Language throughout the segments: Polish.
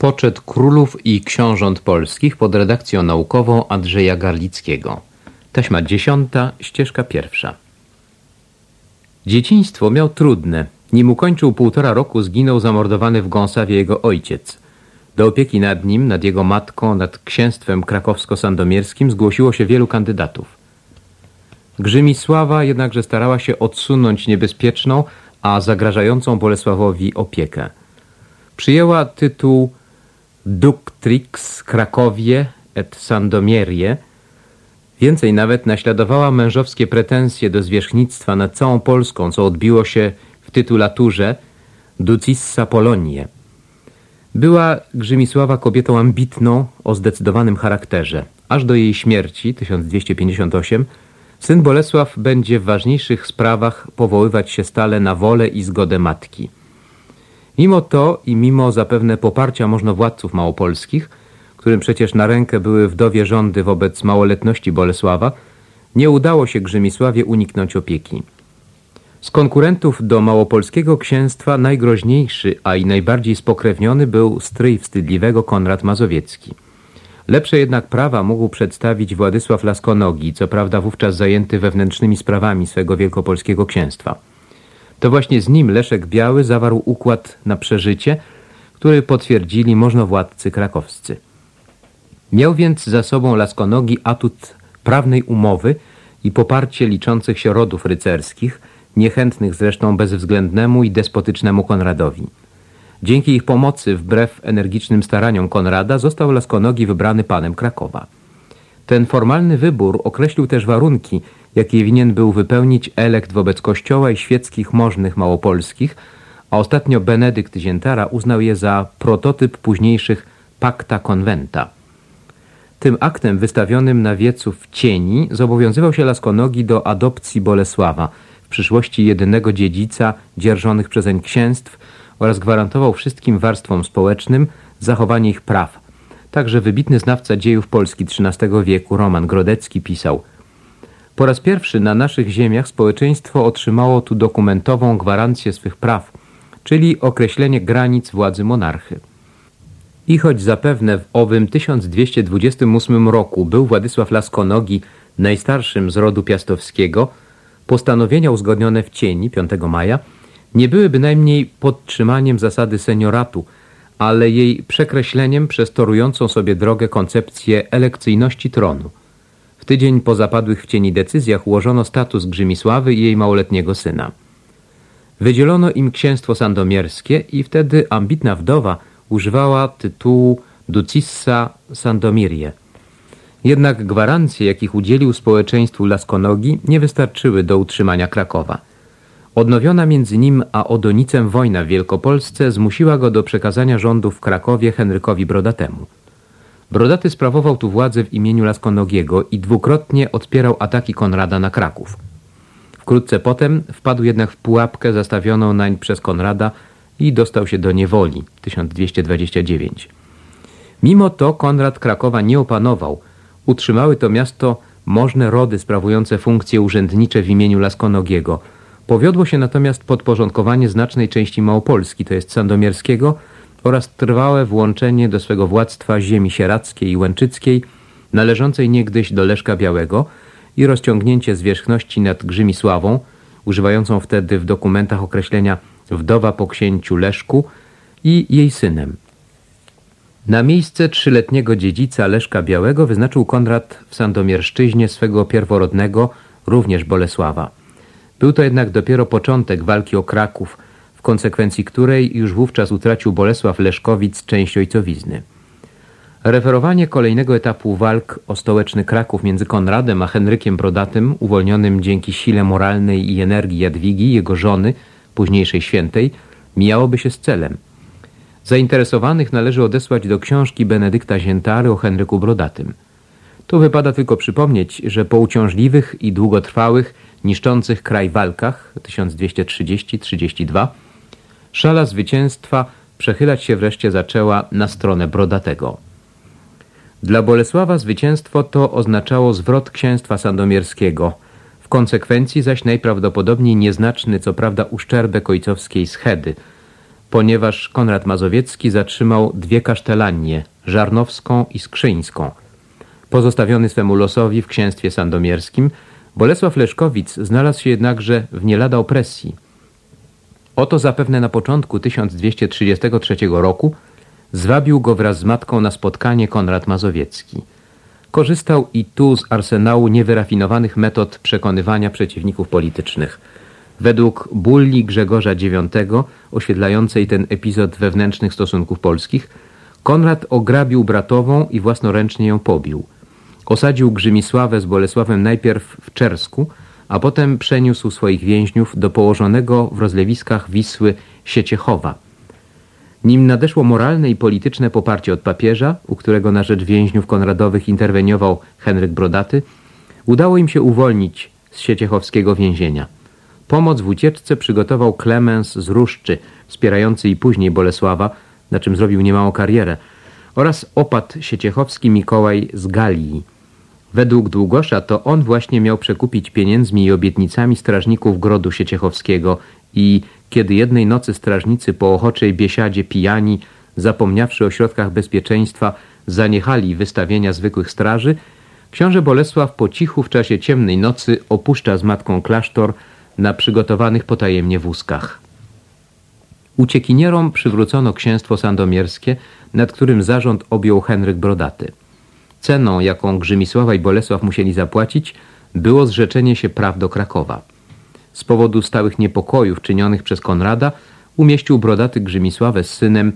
Poczet królów i książąt polskich pod redakcją naukową Andrzeja Garlickiego. Taśma dziesiąta, ścieżka pierwsza. Dzieciństwo miał trudne. Nim ukończył półtora roku, zginął zamordowany w Gąsawie jego ojciec. Do opieki nad nim, nad jego matką, nad księstwem krakowsko-sandomierskim zgłosiło się wielu kandydatów. Grzymisława jednakże starała się odsunąć niebezpieczną, a zagrażającą Bolesławowi opiekę. Przyjęła tytuł Ductrix Krakowie et Sandomierie. Więcej nawet naśladowała mężowskie pretensje do zwierzchnictwa nad całą Polską, co odbiło się w tytulaturze Ducissa Polonie. Była Grzymisława kobietą ambitną, o zdecydowanym charakterze. Aż do jej śmierci, 1258, syn Bolesław będzie w ważniejszych sprawach powoływać się stale na wolę i zgodę matki. Mimo to i mimo zapewne poparcia możnowładców małopolskich, którym przecież na rękę były wdowie rządy wobec małoletności Bolesława, nie udało się Grzymisławie uniknąć opieki. Z konkurentów do małopolskiego księstwa najgroźniejszy, a i najbardziej spokrewniony był stryj wstydliwego Konrad Mazowiecki. Lepsze jednak prawa mógł przedstawić Władysław Laskonogi, co prawda wówczas zajęty wewnętrznymi sprawami swego wielkopolskiego księstwa. To właśnie z nim Leszek Biały zawarł układ na przeżycie, który potwierdzili możnowładcy krakowscy. Miał więc za sobą Laskonogi atut prawnej umowy i poparcie liczących się rodów rycerskich, niechętnych zresztą bezwzględnemu i despotycznemu Konradowi. Dzięki ich pomocy, wbrew energicznym staraniom Konrada, został Laskonogi wybrany panem Krakowa. Ten formalny wybór określił też warunki, jakie winien był wypełnić elekt wobec kościoła i świeckich możnych małopolskich, a ostatnio Benedykt Ziętara uznał je za prototyp późniejszych Pacta Conventa. Tym aktem wystawionym na wiecu w cieni zobowiązywał się Laskonogi do adopcji Bolesława, w przyszłości jedynego dziedzica dzierżonych przezeń księstw oraz gwarantował wszystkim warstwom społecznym zachowanie ich praw. Także wybitny znawca dziejów Polski XIII wieku Roman Grodecki pisał Po raz pierwszy na naszych ziemiach społeczeństwo otrzymało tu dokumentową gwarancję swych praw, czyli określenie granic władzy monarchy. I choć zapewne w owym 1228 roku był Władysław Laskonogi najstarszym z rodu piastowskiego, postanowienia uzgodnione w cieni 5 maja nie były bynajmniej podtrzymaniem zasady senioratu, ale jej przekreśleniem przez torującą sobie drogę koncepcję elekcyjności tronu. W tydzień po zapadłych w cieni decyzjach ułożono status Grzymisławy i jej małoletniego syna. Wydzielono im księstwo sandomierskie i wtedy ambitna wdowa używała tytułu Ducissa Sandomirie. Jednak gwarancje, jakich udzielił społeczeństwu Laskonogi, nie wystarczyły do utrzymania Krakowa. Odnowiona między nim a Odonicem wojna w Wielkopolsce zmusiła go do przekazania rządu w Krakowie Henrykowi Brodatemu. Brodaty sprawował tu władzę w imieniu Laskonogiego i dwukrotnie odpierał ataki Konrada na Kraków. Wkrótce potem wpadł jednak w pułapkę zastawioną nań przez Konrada i dostał się do niewoli 1229. Mimo to Konrad Krakowa nie opanował. Utrzymały to miasto możne rody sprawujące funkcje urzędnicze w imieniu Laskonogiego – Powiodło się natomiast podporządkowanie znacznej części Małopolski, to jest Sandomierskiego, oraz trwałe włączenie do swego władztwa ziemi sieradzkiej i łęczyckiej, należącej niegdyś do Leszka Białego i rozciągnięcie zwierzchności nad Grzymisławą, używającą wtedy w dokumentach określenia wdowa po księciu Leszku i jej synem. Na miejsce trzyletniego dziedzica Leszka Białego wyznaczył Konrad w Sandomierszczyźnie swego pierworodnego, również Bolesława. Był to jednak dopiero początek walki o Kraków, w konsekwencji której już wówczas utracił Bolesław Leszkowic część ojcowizny. Referowanie kolejnego etapu walk o stołeczny Kraków między Konradem a Henrykiem Brodatym, uwolnionym dzięki sile moralnej i energii Jadwigi, jego żony, późniejszej świętej, mijałoby się z celem. Zainteresowanych należy odesłać do książki Benedykta Ziętary o Henryku Brodatym. Tu wypada tylko przypomnieć, że po uciążliwych i długotrwałych niszczących kraj walkach 1230-32 szala zwycięstwa przechylać się wreszcie zaczęła na stronę Brodatego. Dla Bolesława zwycięstwo to oznaczało zwrot księstwa sandomierskiego, w konsekwencji zaś najprawdopodobniej nieznaczny co prawda uszczerbek ojcowskiej schedy. ponieważ Konrad Mazowiecki zatrzymał dwie kasztelanie, Żarnowską i Skrzyńską. Pozostawiony swemu losowi w księstwie sandomierskim, Bolesław Leszkowic znalazł się jednakże w nie lada opresji. Oto zapewne na początku 1233 roku zwabił go wraz z matką na spotkanie Konrad Mazowiecki. Korzystał i tu z arsenału niewyrafinowanych metod przekonywania przeciwników politycznych. Według bulli Grzegorza IX, oświetlającej ten epizod wewnętrznych stosunków polskich, Konrad ograbił bratową i własnoręcznie ją pobił. Osadził Grzymisławę z Bolesławem najpierw w Czersku, a potem przeniósł swoich więźniów do położonego w rozlewiskach Wisły Sieciechowa. Nim nadeszło moralne i polityczne poparcie od papieża, u którego na rzecz więźniów konradowych interweniował Henryk Brodaty, udało im się uwolnić z sieciechowskiego więzienia. Pomoc w ucieczce przygotował Klemens z Ruszczy, wspierający i później Bolesława, na czym zrobił niemałą karierę, oraz opat sieciechowski Mikołaj z Galii. Według Długosza to on właśnie miał przekupić pieniędzmi i obietnicami strażników grodu sieciechowskiego i kiedy jednej nocy strażnicy po ochoczej biesiadzie pijani, zapomniawszy o środkach bezpieczeństwa, zaniechali wystawienia zwykłych straży, książę Bolesław po cichu w czasie ciemnej nocy opuszcza z matką klasztor na przygotowanych potajemnie wózkach. Uciekinierom przywrócono księstwo sandomierskie, nad którym zarząd objął Henryk Brodaty. Ceną, jaką Grzymisława i Bolesław musieli zapłacić, było zrzeczenie się praw do Krakowa. Z powodu stałych niepokojów czynionych przez Konrada umieścił Brodaty Grzymisławę z synem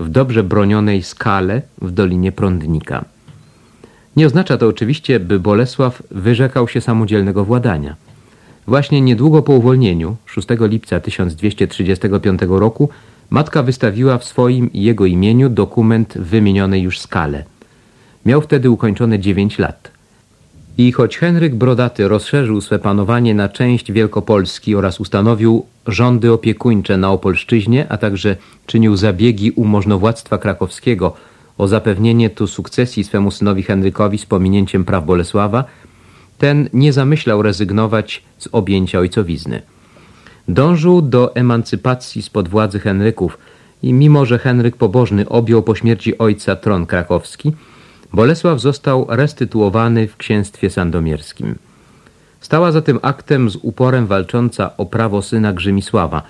w dobrze bronionej skale w Dolinie Prądnika. Nie oznacza to oczywiście, by Bolesław wyrzekał się samodzielnego władania. Właśnie niedługo po uwolnieniu, 6 lipca 1235 roku, matka wystawiła w swoim i jego imieniu dokument w wymienionej już skale. Miał wtedy ukończone 9 lat. I choć Henryk Brodaty rozszerzył swe panowanie na część Wielkopolski oraz ustanowił rządy opiekuńcze na Opolszczyźnie, a także czynił zabiegi u możnowładztwa krakowskiego o zapewnienie tu sukcesji swemu synowi Henrykowi z pominięciem praw Bolesława, ten nie zamyślał rezygnować z objęcia ojcowizny. Dążył do emancypacji spod władzy Henryków i mimo, że Henryk Pobożny objął po śmierci ojca tron krakowski, Bolesław został restytuowany w księstwie sandomierskim. Stała za tym aktem z uporem walcząca o prawo syna Grzymisława.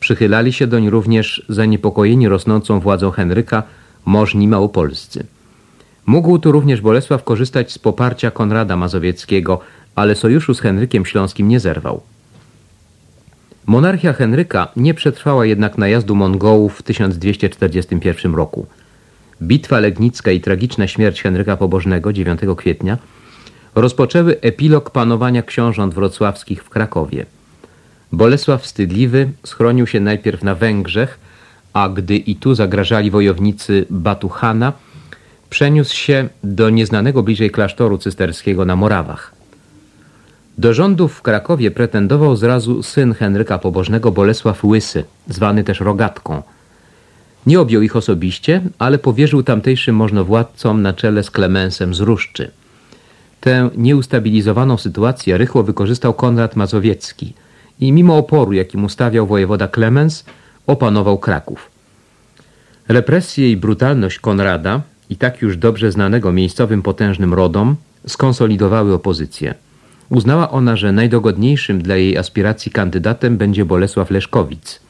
Przychylali się doń również zaniepokojeni rosnącą władzą Henryka możni małopolscy. Mógł tu również Bolesław korzystać z poparcia Konrada Mazowieckiego, ale sojuszu z Henrykiem Śląskim nie zerwał. Monarchia Henryka nie przetrwała jednak najazdu Mongołów w 1241 roku. Bitwa Legnicka i tragiczna śmierć Henryka Pobożnego 9 kwietnia rozpoczęły epilog panowania książąt wrocławskich w Krakowie. Bolesław Wstydliwy schronił się najpierw na Węgrzech, a gdy i tu zagrażali wojownicy Batuchana, przeniósł się do nieznanego bliżej klasztoru cysterskiego na Morawach. Do rządów w Krakowie pretendował zrazu syn Henryka Pobożnego Bolesław Łysy, zwany też Rogatką – nie objął ich osobiście, ale powierzył tamtejszym możnowładcom na czele z Klemensem z Ruszczy. Tę nieustabilizowaną sytuację rychło wykorzystał Konrad Mazowiecki i mimo oporu, jakim ustawiał wojewoda Klemens, opanował Kraków. Represje i brutalność Konrada, i tak już dobrze znanego miejscowym potężnym rodom, skonsolidowały opozycję. Uznała ona, że najdogodniejszym dla jej aspiracji kandydatem będzie Bolesław Leszkowic –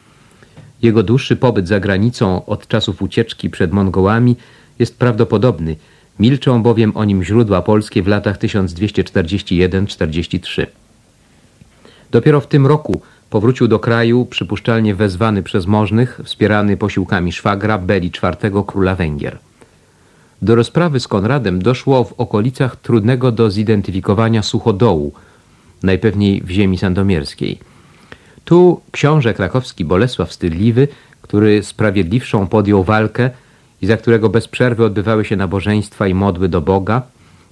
jego dłuższy pobyt za granicą od czasów ucieczki przed Mongołami jest prawdopodobny, milczą bowiem o nim źródła polskie w latach 1241-43. Dopiero w tym roku powrócił do kraju, przypuszczalnie wezwany przez możnych, wspierany posiłkami szwagra Beli IV króla Węgier. Do rozprawy z Konradem doszło w okolicach trudnego do zidentyfikowania suchodołu, najpewniej w ziemi sandomierskiej – tu książę krakowski Bolesław Wstydliwy, który sprawiedliwszą podjął walkę i za którego bez przerwy odbywały się nabożeństwa i modły do Boga,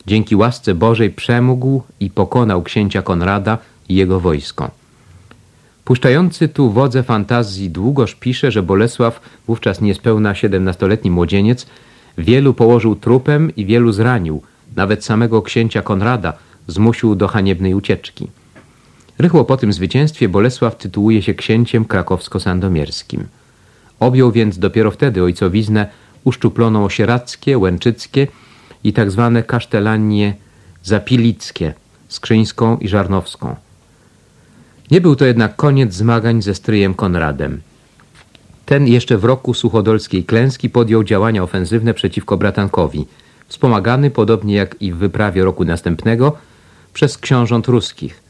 dzięki łasce Bożej przemógł i pokonał księcia Konrada i jego wojsko. Puszczający tu wodze fantazji długoż pisze, że Bolesław, wówczas niespełna siedemnastoletni młodzieniec, wielu położył trupem i wielu zranił, nawet samego księcia Konrada zmusił do haniebnej ucieczki. Rychło po tym zwycięstwie Bolesław tytułuje się księciem krakowsko-sandomierskim. Objął więc dopiero wtedy ojcowiznę uszczuploną o sieradzkie, łęczyckie i tak zwane kasztelanie zapilickie, skrzyńską i żarnowską. Nie był to jednak koniec zmagań ze stryjem Konradem. Ten jeszcze w roku suchodolskiej klęski podjął działania ofensywne przeciwko bratankowi, wspomagany, podobnie jak i w wyprawie roku następnego, przez książąt ruskich.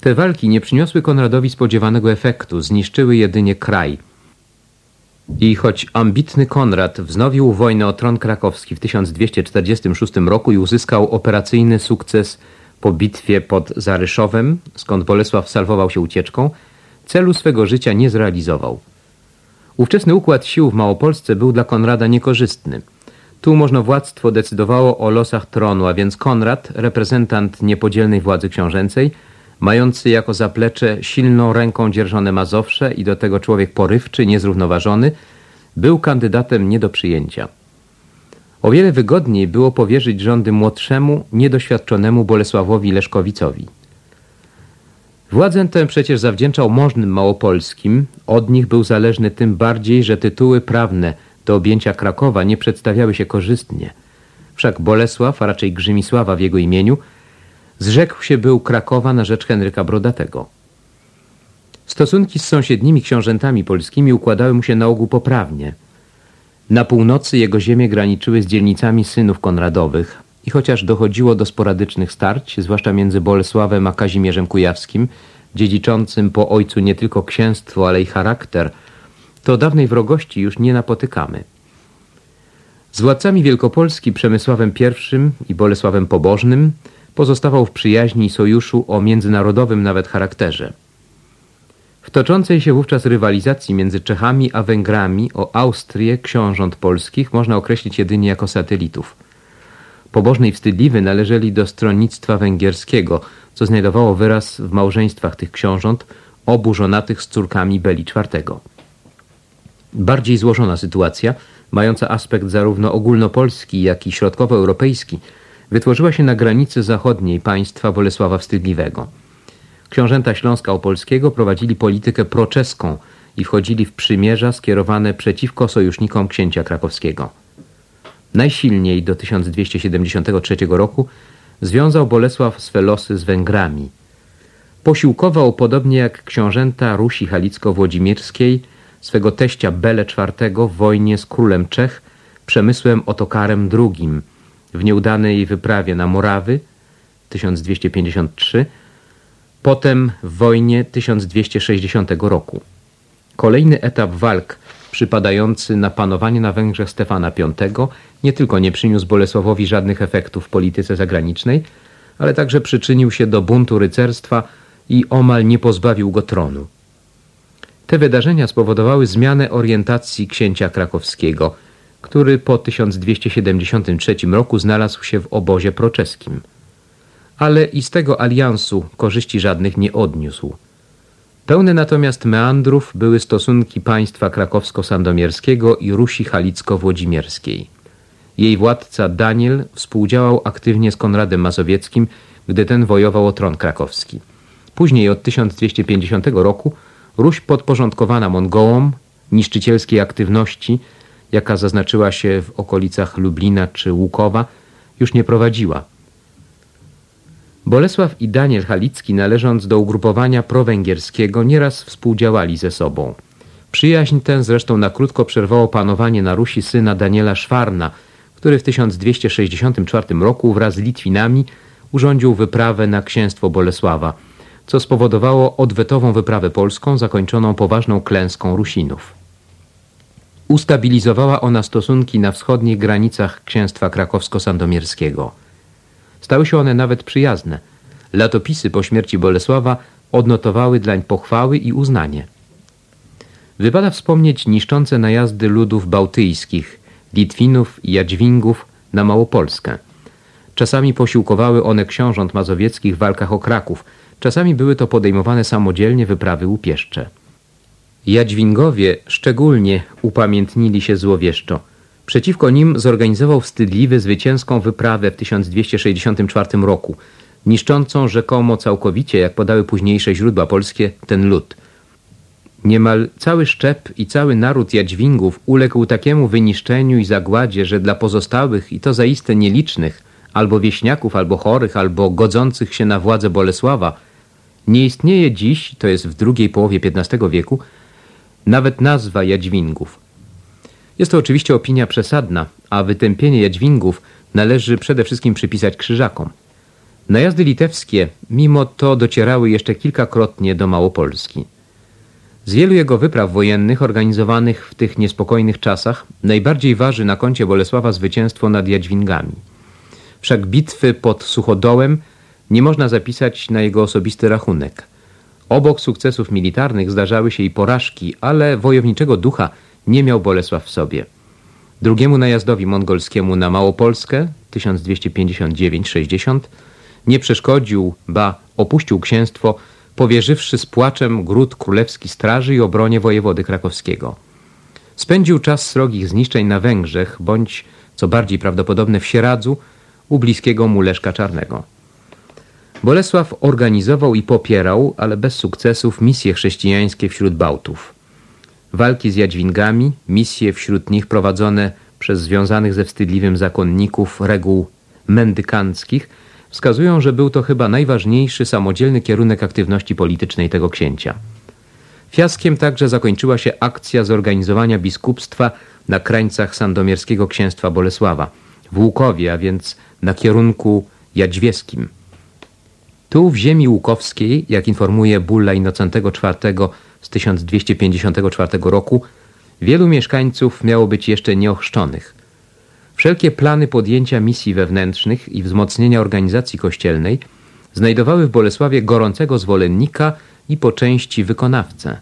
Te walki nie przyniosły Konradowi spodziewanego efektu, zniszczyły jedynie kraj. I choć ambitny Konrad wznowił wojnę o tron krakowski w 1246 roku i uzyskał operacyjny sukces po bitwie pod Zaryszowem, skąd Bolesław salwował się ucieczką, celu swego życia nie zrealizował. Ówczesny układ sił w Małopolsce był dla Konrada niekorzystny. Tu możnowładztwo decydowało o losach tronu, a więc Konrad, reprezentant niepodzielnej władzy książęcej, mający jako zaplecze silną ręką dzierżone Mazowsze i do tego człowiek porywczy, niezrównoważony, był kandydatem nie do przyjęcia. O wiele wygodniej było powierzyć rządy młodszemu, niedoświadczonemu Bolesławowi Leszkowicowi. Władzę tę przecież zawdzięczał możnym małopolskim, od nich był zależny tym bardziej, że tytuły prawne do objęcia Krakowa nie przedstawiały się korzystnie. Wszak Bolesław, a raczej Grzymisława w jego imieniu, zrzekł się był Krakowa na rzecz Henryka Brodatego. Stosunki z sąsiednimi książętami polskimi układały mu się na ogół poprawnie. Na północy jego ziemie graniczyły z dzielnicami synów Konradowych i chociaż dochodziło do sporadycznych starć, zwłaszcza między Bolesławem a Kazimierzem Kujawskim, dziedziczącym po ojcu nie tylko księstwo, ale i charakter, to dawnej wrogości już nie napotykamy. Z władcami Wielkopolski Przemysławem I i Bolesławem Pobożnym pozostawał w przyjaźni i sojuszu o międzynarodowym nawet charakterze. W toczącej się wówczas rywalizacji między Czechami a Węgrami o Austrię książąt polskich można określić jedynie jako satelitów. Pobożny i wstydliwy należeli do stronnictwa węgierskiego, co znajdowało wyraz w małżeństwach tych książąt, obu żonatych z córkami Beli IV. Bardziej złożona sytuacja, mająca aspekt zarówno ogólnopolski, jak i środkowoeuropejski, wytworzyła się na granicy zachodniej państwa Bolesława Wstydliwego. Książęta Śląska Opolskiego prowadzili politykę proczeską i wchodzili w przymierza skierowane przeciwko sojusznikom księcia krakowskiego. Najsilniej do 1273 roku związał Bolesław swe losy z Węgrami. Posiłkował, podobnie jak książęta Rusi Halicko-Włodzimirskiej, swego teścia Bele IV w wojnie z królem Czech Przemysłem Otokarem II w nieudanej wyprawie na Morawy 1253, potem w wojnie 1260 roku. Kolejny etap walk przypadający na panowanie na Węgrzech Stefana V nie tylko nie przyniósł Bolesławowi żadnych efektów w polityce zagranicznej, ale także przyczynił się do buntu rycerstwa i omal nie pozbawił go tronu. Te wydarzenia spowodowały zmianę orientacji księcia krakowskiego, który po 1273 roku znalazł się w obozie proczeskim. Ale i z tego aliansu korzyści żadnych nie odniósł. Pełne natomiast meandrów były stosunki państwa krakowsko-sandomierskiego i Rusi halicko-włodzimierskiej. Jej władca Daniel współdziałał aktywnie z Konradem Mazowieckim, gdy ten wojował o tron krakowski. Później od 1250 roku Ruś podporządkowana Mongołom, niszczycielskiej aktywności, jaka zaznaczyła się w okolicach Lublina czy Łukowa, już nie prowadziła. Bolesław i Daniel Halicki, należąc do ugrupowania prowęgierskiego, nieraz współdziałali ze sobą. Przyjaźń tę zresztą na krótko przerwało panowanie na Rusi syna Daniela Szwarna, który w 1264 roku wraz z Litwinami urządził wyprawę na księstwo Bolesława, co spowodowało odwetową wyprawę polską zakończoną poważną klęską Rusinów. Ustabilizowała ona stosunki na wschodnich granicach księstwa krakowsko-sandomierskiego. Stały się one nawet przyjazne. Latopisy po śmierci Bolesława odnotowały dlań pochwały i uznanie. Wypada wspomnieć niszczące najazdy ludów bałtyjskich, Litwinów i Jadźwingów na Małopolskę. Czasami posiłkowały one książąt mazowieckich w walkach o Kraków, czasami były to podejmowane samodzielnie wyprawy łupieszcze. Jadźwingowie szczególnie upamiętnili się złowieszczo. Przeciwko nim zorganizował wstydliwy zwycięską wyprawę w 1264 roku, niszczącą rzekomo całkowicie, jak podały późniejsze źródła polskie, ten lud. Niemal cały szczep i cały naród Jadźwingów uległ takiemu wyniszczeniu i zagładzie, że dla pozostałych, i to zaiste nielicznych, albo wieśniaków, albo chorych, albo godzących się na władzę Bolesława, nie istnieje dziś, to jest w drugiej połowie XV wieku, nawet nazwa Jadźwingów. Jest to oczywiście opinia przesadna, a wytępienie Jadźwingów należy przede wszystkim przypisać krzyżakom. Najazdy litewskie mimo to docierały jeszcze kilkakrotnie do Małopolski. Z wielu jego wypraw wojennych organizowanych w tych niespokojnych czasach najbardziej waży na koncie Bolesława zwycięstwo nad Jadźwingami. Wszak bitwy pod Suchodołem nie można zapisać na jego osobisty rachunek. Obok sukcesów militarnych zdarzały się i porażki, ale wojowniczego ducha nie miał Bolesław w sobie. Drugiemu najazdowi mongolskiemu na Małopolskę 1259-60 nie przeszkodził, ba opuścił księstwo, powierzywszy z płaczem gród królewski straży i obronie wojewody krakowskiego. Spędził czas srogich zniszczeń na Węgrzech, bądź, co bardziej prawdopodobne, w Sieradzu, u bliskiego mu Leszka Czarnego. Bolesław organizował i popierał, ale bez sukcesów, misje chrześcijańskie wśród Bałtów. Walki z Jadźwingami, misje wśród nich prowadzone przez związanych ze wstydliwym zakonników reguł mendykanckich wskazują, że był to chyba najważniejszy samodzielny kierunek aktywności politycznej tego księcia. Fiaskiem także zakończyła się akcja zorganizowania biskupstwa na krańcach sandomierskiego księstwa Bolesława, w Łukowie, a więc na kierunku jadźwieskim. Tu w ziemi łukowskiej, jak informuje bulla Innocentego IV z 1254 roku, wielu mieszkańców miało być jeszcze nieochrzczonych. Wszelkie plany podjęcia misji wewnętrznych i wzmocnienia organizacji kościelnej znajdowały w Bolesławie gorącego zwolennika i po części wykonawcę.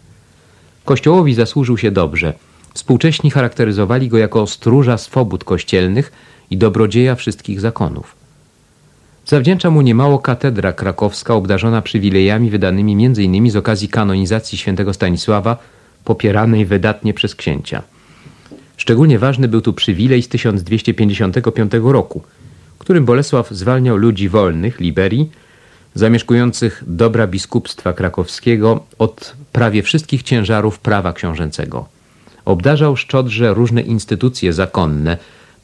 Kościołowi zasłużył się dobrze. Współcześni charakteryzowali go jako stróża swobód kościelnych i dobrodzieja wszystkich zakonów. Zawdzięcza mu niemało katedra krakowska obdarzona przywilejami wydanymi m.in. z okazji kanonizacji świętego Stanisława, popieranej wydatnie przez księcia. Szczególnie ważny był tu przywilej z 1255 roku, którym Bolesław zwalniał ludzi wolnych, liberii, zamieszkujących dobra biskupstwa krakowskiego od prawie wszystkich ciężarów prawa książęcego. Obdarzał szczodrze różne instytucje zakonne,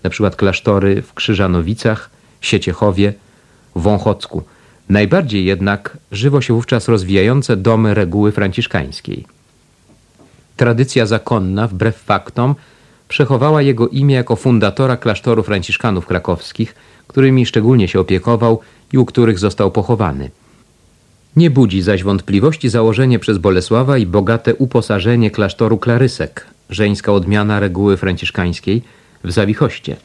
np. klasztory w Krzyżanowicach, Sieciechowie, Wąchocku. Najbardziej jednak żywo się wówczas rozwijające domy reguły franciszkańskiej. Tradycja zakonna, wbrew faktom, przechowała jego imię jako fundatora klasztoru franciszkanów krakowskich, którymi szczególnie się opiekował i u których został pochowany. Nie budzi zaś wątpliwości założenie przez Bolesława i bogate uposażenie klasztoru Klarysek, żeńska odmiana reguły franciszkańskiej, w Zawichoście.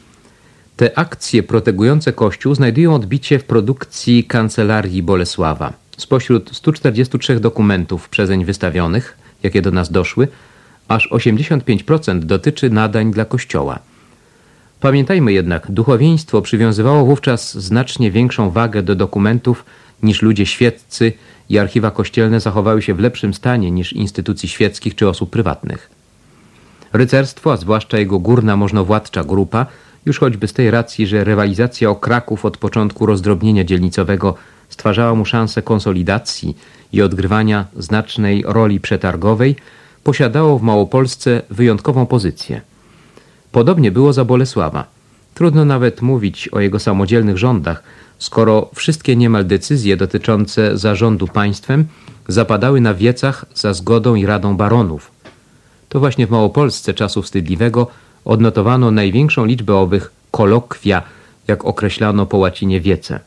Te akcje protegujące Kościół znajdują odbicie w produkcji Kancelarii Bolesława. Spośród 143 dokumentów przezeń wystawionych, jakie do nas doszły, aż 85% dotyczy nadań dla Kościoła. Pamiętajmy jednak, duchowieństwo przywiązywało wówczas znacznie większą wagę do dokumentów niż ludzie świeccy i archiwa kościelne zachowały się w lepszym stanie niż instytucji świeckich czy osób prywatnych. Rycerstwo, a zwłaszcza jego górna możnowładcza grupa, już choćby z tej racji, że rywalizacja o Kraków od początku rozdrobnienia dzielnicowego stwarzała mu szansę konsolidacji i odgrywania znacznej roli przetargowej, posiadało w Małopolsce wyjątkową pozycję. Podobnie było za Bolesława. Trudno nawet mówić o jego samodzielnych rządach, skoro wszystkie niemal decyzje dotyczące zarządu państwem zapadały na wiecach za zgodą i radą baronów. To właśnie w Małopolsce czasu wstydliwego odnotowano największą liczbę owych kolokwia, jak określano po łacinie wiece.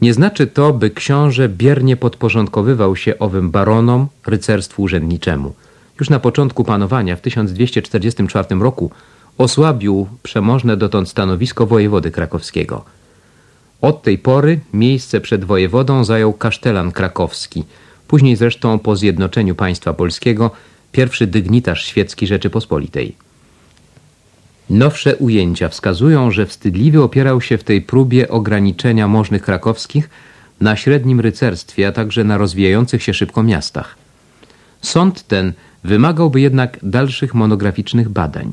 Nie znaczy to, by książę biernie podporządkowywał się owym baronom, rycerstwu urzędniczemu. Już na początku panowania w 1244 roku osłabił przemożne dotąd stanowisko wojewody krakowskiego. Od tej pory miejsce przed wojewodą zajął kasztelan krakowski, później zresztą po zjednoczeniu państwa polskiego pierwszy dygnitarz świecki Rzeczypospolitej. Nowsze ujęcia wskazują, że wstydliwie opierał się w tej próbie ograniczenia możnych krakowskich na średnim rycerstwie, a także na rozwijających się szybko miastach. Sąd ten wymagałby jednak dalszych monograficznych badań.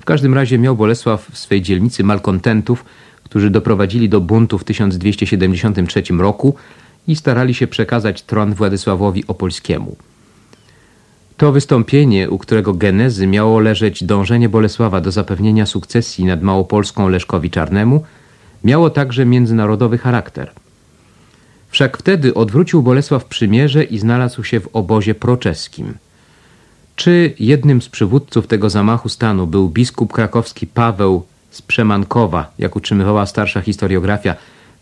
W każdym razie miał Bolesław w swej dzielnicy malkontentów, którzy doprowadzili do buntu w 1273 roku i starali się przekazać tron Władysławowi Opolskiemu. To wystąpienie, u którego genezy miało leżeć dążenie Bolesława do zapewnienia sukcesji nad Małopolską Leszkowi Czarnemu, miało także międzynarodowy charakter. Wszak wtedy odwrócił Bolesław przymierze i znalazł się w obozie proczeskim. Czy jednym z przywódców tego zamachu stanu był biskup krakowski Paweł z Przemankowa, jak utrzymywała starsza historiografia,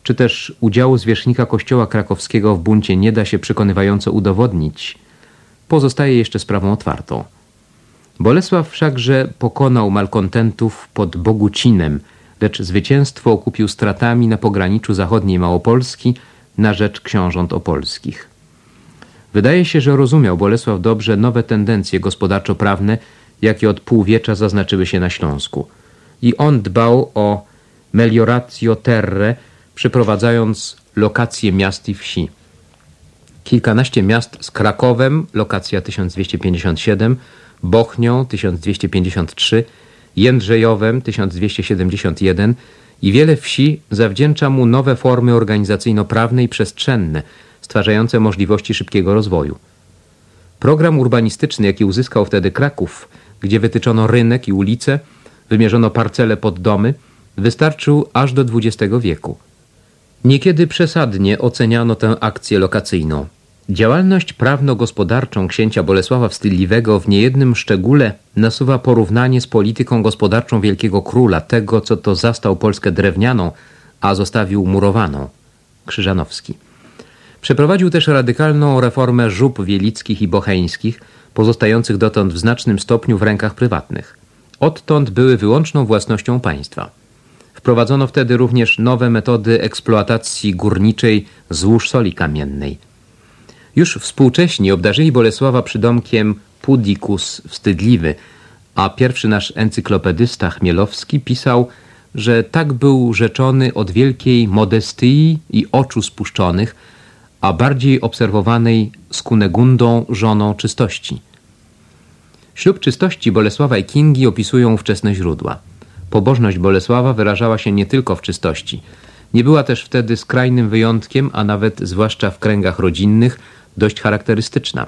czy też udziału zwierzchnika kościoła krakowskiego w buncie nie da się przekonywająco udowodnić, pozostaje jeszcze sprawą otwartą. Bolesław wszakże pokonał malkontentów pod Bogucinem, lecz zwycięstwo okupił stratami na pograniczu zachodniej Małopolski na rzecz książąt opolskich. Wydaje się, że rozumiał Bolesław dobrze nowe tendencje gospodarczo-prawne, jakie od półwiecza zaznaczyły się na Śląsku. I on dbał o melioratio terre, przeprowadzając lokacje miast i wsi. Kilkanaście miast z Krakowem, lokacja 1257, Bochnią 1253, Jędrzejowem 1271 i wiele wsi zawdzięcza mu nowe formy organizacyjno-prawne i przestrzenne, stwarzające możliwości szybkiego rozwoju. Program urbanistyczny, jaki uzyskał wtedy Kraków, gdzie wytyczono rynek i ulice, wymierzono parcele pod domy, wystarczył aż do XX wieku. Niekiedy przesadnie oceniano tę akcję lokacyjną. Działalność prawno-gospodarczą księcia Bolesława Wstydliwego w niejednym szczególe nasuwa porównanie z polityką gospodarczą wielkiego króla, tego co to zastał Polskę drewnianą, a zostawił murowaną. Krzyżanowski. Przeprowadził też radykalną reformę żup wielickich i bocheńskich, pozostających dotąd w znacznym stopniu w rękach prywatnych. Odtąd były wyłączną własnością państwa. Wprowadzono wtedy również nowe metody eksploatacji górniczej złóż soli kamiennej. Już współcześni obdarzyli Bolesława przydomkiem Pudikus wstydliwy, a pierwszy nasz encyklopedysta Chmielowski pisał, że tak był rzeczony od wielkiej modestyi i oczu spuszczonych, a bardziej obserwowanej z Kunegundą żoną czystości. Ślub czystości Bolesława i Kingi opisują ówczesne źródła. Pobożność Bolesława wyrażała się nie tylko w czystości. Nie była też wtedy skrajnym wyjątkiem, a nawet zwłaszcza w kręgach rodzinnych, dość charakterystyczna.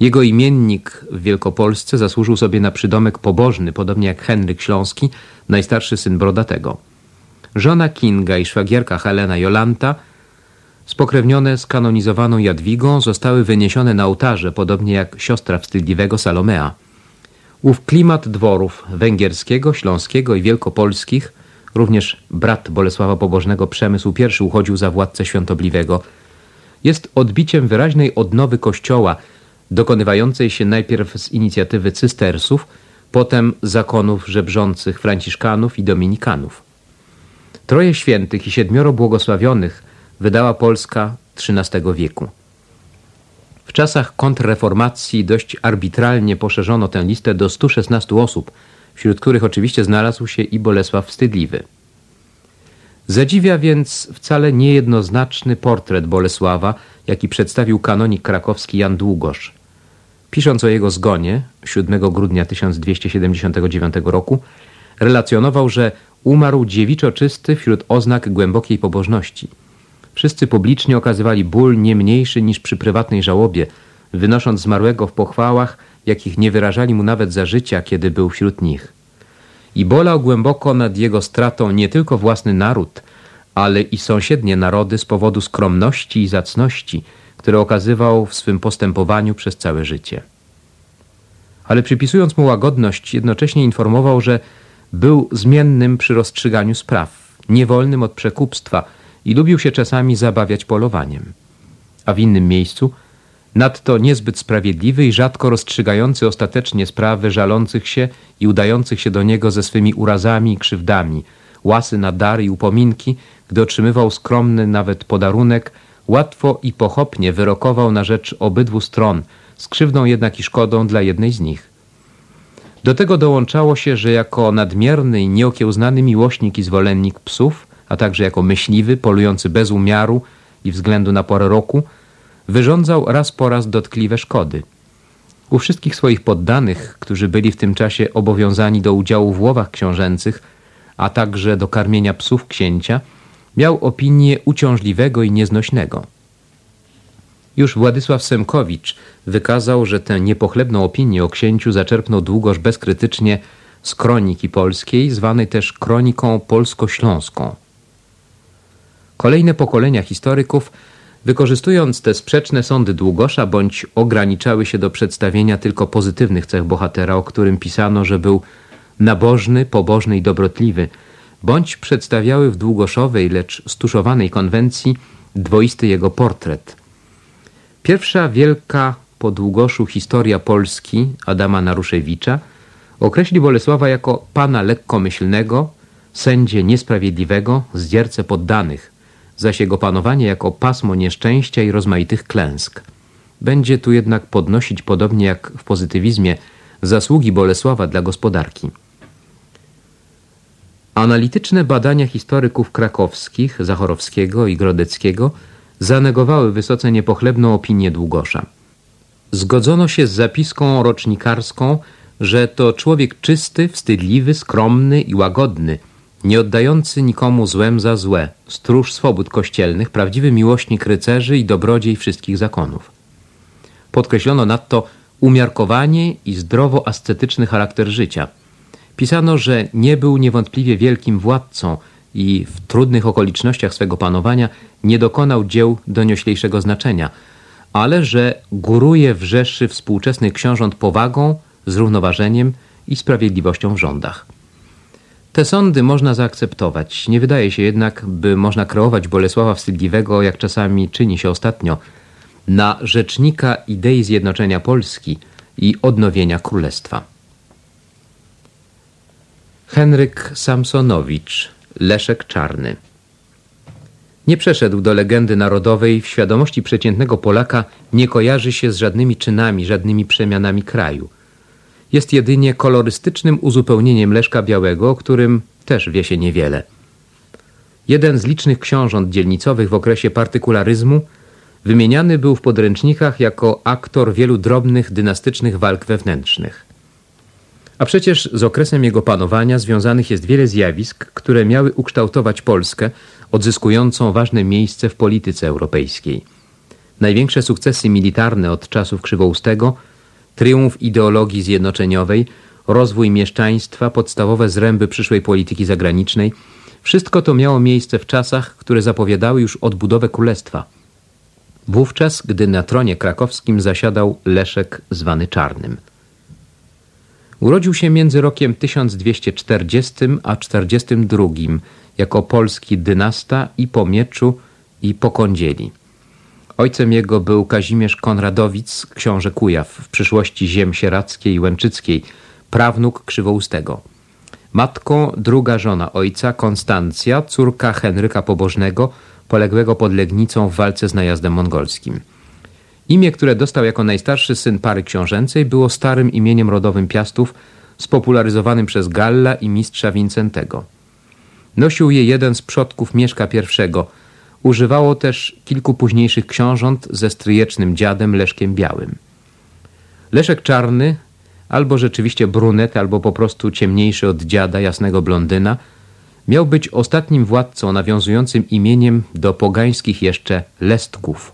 Jego imiennik w Wielkopolsce zasłużył sobie na przydomek pobożny, podobnie jak Henryk Śląski, najstarszy syn Brodatego. Żona Kinga i szwagierka Helena Jolanta, spokrewnione z kanonizowaną Jadwigą, zostały wyniesione na ołtarze, podobnie jak siostra wstydliwego Salomea. Ów klimat dworów węgierskiego, śląskiego i wielkopolskich, również brat Bolesława Pobożnego Przemysł I uchodził za władcę świątobliwego, jest odbiciem wyraźnej odnowy Kościoła, dokonywającej się najpierw z inicjatywy cystersów, potem zakonów żebrzących franciszkanów i dominikanów. Troje świętych i siedmioro błogosławionych wydała Polska XIII wieku. W czasach kontrreformacji dość arbitralnie poszerzono tę listę do 116 osób, wśród których oczywiście znalazł się i Bolesław Wstydliwy. Zadziwia więc wcale niejednoznaczny portret Bolesława, jaki przedstawił kanonik krakowski Jan Długosz. Pisząc o jego zgonie 7 grudnia 1279 roku, relacjonował, że umarł dziewiczo czysty wśród oznak głębokiej pobożności. Wszyscy publicznie okazywali ból nie mniejszy niż przy prywatnej żałobie, wynosząc zmarłego w pochwałach, jakich nie wyrażali mu nawet za życia, kiedy był wśród nich i bolał głęboko nad jego stratą nie tylko własny naród, ale i sąsiednie narody z powodu skromności i zacności, które okazywał w swym postępowaniu przez całe życie. Ale przypisując mu łagodność, jednocześnie informował, że był zmiennym przy rozstrzyganiu spraw, niewolnym od przekupstwa i lubił się czasami zabawiać polowaniem. A w innym miejscu – nadto niezbyt sprawiedliwy i rzadko rozstrzygający ostatecznie sprawy żalących się i udających się do niego ze swymi urazami i krzywdami, łasy na dary i upominki, gdy otrzymywał skromny nawet podarunek, łatwo i pochopnie wyrokował na rzecz obydwu stron, z krzywdą jednak i szkodą dla jednej z nich. Do tego dołączało się, że jako nadmierny i nieokiełznany miłośnik i zwolennik psów, a także jako myśliwy, polujący bez umiaru i względu na porę roku, wyrządzał raz po raz dotkliwe szkody. U wszystkich swoich poddanych, którzy byli w tym czasie obowiązani do udziału w łowach książęcych, a także do karmienia psów księcia, miał opinię uciążliwego i nieznośnego. Już Władysław Semkowicz wykazał, że tę niepochlebną opinię o księciu zaczerpnął długoż bezkrytycznie z kroniki polskiej, zwanej też kroniką polsko-śląską. Kolejne pokolenia historyków, wykorzystując te sprzeczne sądy Długosza, bądź ograniczały się do przedstawienia tylko pozytywnych cech bohatera, o którym pisano, że był nabożny, pobożny i dobrotliwy, bądź przedstawiały w długoszowej, lecz stuszowanej konwencji dwoisty jego portret. Pierwsza wielka po Długoszu historia Polski Adama Naruszewicza określi Bolesława jako pana lekkomyślnego, sędzie niesprawiedliwego, zdziercę poddanych, zaś jego panowanie jako pasmo nieszczęścia i rozmaitych klęsk. Będzie tu jednak podnosić, podobnie jak w pozytywizmie, zasługi Bolesława dla gospodarki. Analityczne badania historyków krakowskich, Zachorowskiego i Grodeckiego zanegowały wysoce niepochlebną opinię Długosza. Zgodzono się z zapiską rocznikarską, że to człowiek czysty, wstydliwy, skromny i łagodny, nie oddający nikomu złem za złe, stróż swobód kościelnych, prawdziwy miłośnik rycerzy i dobrodziej wszystkich zakonów. Podkreślono nadto umiarkowanie i zdrowo ascetyczny charakter życia – Pisano, że nie był niewątpliwie wielkim władcą i w trudnych okolicznościach swego panowania nie dokonał dzieł donioślejszego znaczenia, ale że góruje w Rzeszy współczesnych książąt powagą, zrównoważeniem i sprawiedliwością w rządach. Te sądy można zaakceptować. Nie wydaje się jednak, by można kreować Bolesława Wstydliwego, jak czasami czyni się ostatnio, na rzecznika idei zjednoczenia Polski i odnowienia królestwa. Henryk Samsonowicz, Leszek Czarny. Nie przeszedł do legendy narodowej, w świadomości przeciętnego Polaka nie kojarzy się z żadnymi czynami, żadnymi przemianami kraju. Jest jedynie kolorystycznym uzupełnieniem Leszka Białego, o którym też wie się niewiele. Jeden z licznych książąt dzielnicowych w okresie partykularyzmu wymieniany był w podręcznikach jako aktor wielu drobnych dynastycznych walk wewnętrznych. A przecież z okresem jego panowania związanych jest wiele zjawisk, które miały ukształtować Polskę, odzyskującą ważne miejsce w polityce europejskiej. Największe sukcesy militarne od czasów Krzywoustego, triumf ideologii zjednoczeniowej, rozwój mieszczaństwa, podstawowe zręby przyszłej polityki zagranicznej, wszystko to miało miejsce w czasach, które zapowiadały już odbudowę królestwa. Wówczas, gdy na tronie krakowskim zasiadał Leszek zwany Czarnym. Urodził się między rokiem 1240 a 42 jako polski dynasta i po mieczu i po kądzieli. Ojcem jego był Kazimierz Konradowic, książę Kujaw, w przyszłości ziem sieradzkiej i łęczyckiej, prawnuk Krzywoustego. Matką druga żona ojca, Konstancja, córka Henryka Pobożnego, poległego pod Legnicą w walce z najazdem mongolskim. Imię, które dostał jako najstarszy syn pary książęcej, było starym imieniem rodowym Piastów, spopularyzowanym przez Galla i mistrza Wincentego. Nosił je jeden z przodków Mieszka I. Używało też kilku późniejszych książąt ze stryjecznym dziadem Leszkiem Białym. Leszek Czarny, albo rzeczywiście brunet, albo po prostu ciemniejszy od dziada, jasnego blondyna, miał być ostatnim władcą nawiązującym imieniem do pogańskich jeszcze Lestków.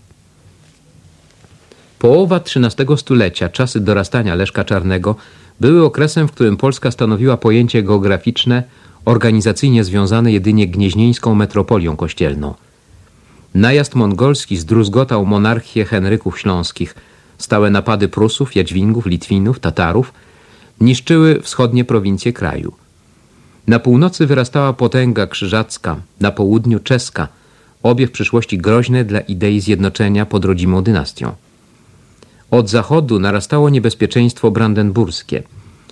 Połowa XIII stulecia, czasy dorastania Leszka Czarnego, były okresem, w którym Polska stanowiła pojęcie geograficzne, organizacyjnie związane jedynie gnieźnieńską metropolią kościelną. Najazd mongolski zdruzgotał monarchię Henryków Śląskich, stałe napady Prusów, Jadźwingów, Litwinów, Tatarów niszczyły wschodnie prowincje kraju. Na północy wyrastała potęga krzyżacka, na południu czeska, obie w przyszłości groźne dla idei zjednoczenia pod rodzimą dynastią. Od zachodu narastało niebezpieczeństwo brandenburskie.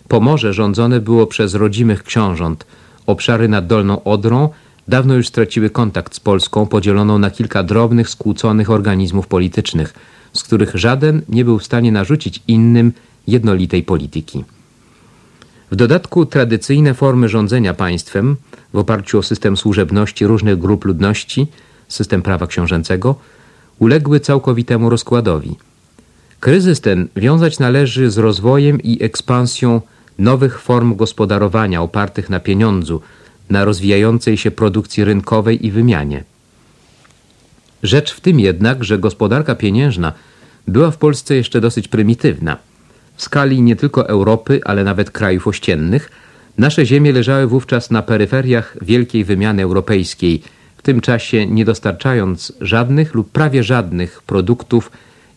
Pomorze rządzone było przez rodzimych książąt. Obszary nad Dolną Odrą dawno już straciły kontakt z Polską, podzieloną na kilka drobnych, skłóconych organizmów politycznych, z których żaden nie był w stanie narzucić innym jednolitej polityki. W dodatku tradycyjne formy rządzenia państwem w oparciu o system służebności różnych grup ludności, system prawa książęcego, uległy całkowitemu rozkładowi – Kryzys ten wiązać należy z rozwojem i ekspansją nowych form gospodarowania opartych na pieniądzu, na rozwijającej się produkcji rynkowej i wymianie. Rzecz w tym jednak, że gospodarka pieniężna była w Polsce jeszcze dosyć prymitywna. W skali nie tylko Europy, ale nawet krajów ościennych, nasze ziemie leżały wówczas na peryferiach wielkiej wymiany europejskiej, w tym czasie nie dostarczając żadnych lub prawie żadnych produktów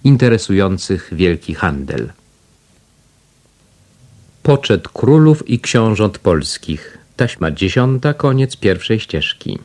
interesujących wielki handel. Poczet królów i książąt polskich. Taśma dziesiąta, koniec pierwszej ścieżki.